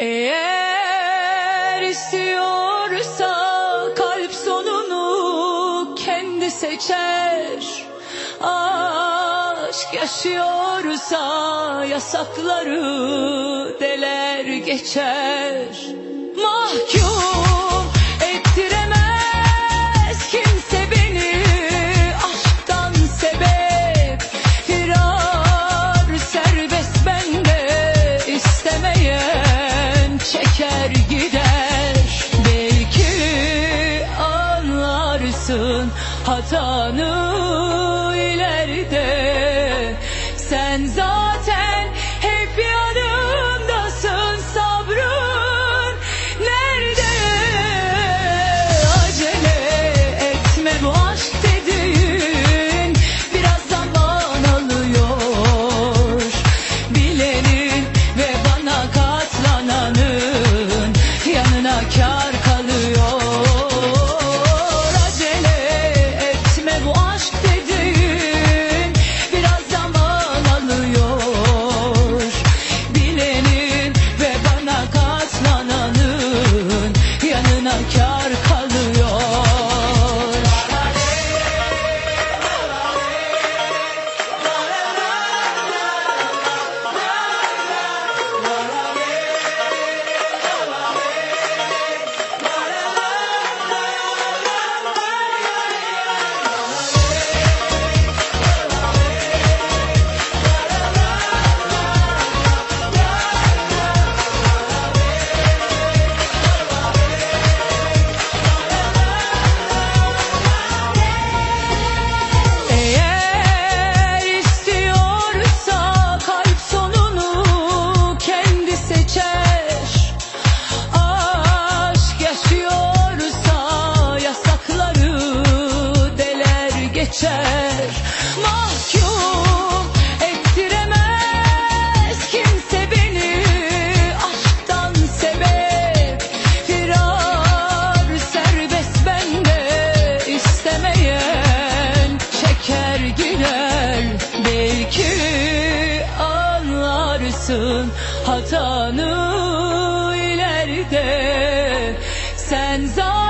Eğer istiyorsa kalp sonunu kendi seçer. Aşk yaşıyorsa yasakları deler geçer. Mahkum hatanı ileride. Sen zaten geçer. Mahkum ettiremez kimse beni. Aşktan sebep Firar serbest bende. İstemeyen çeker gider. Belki anlarsın hatanı ileride. Sen zaten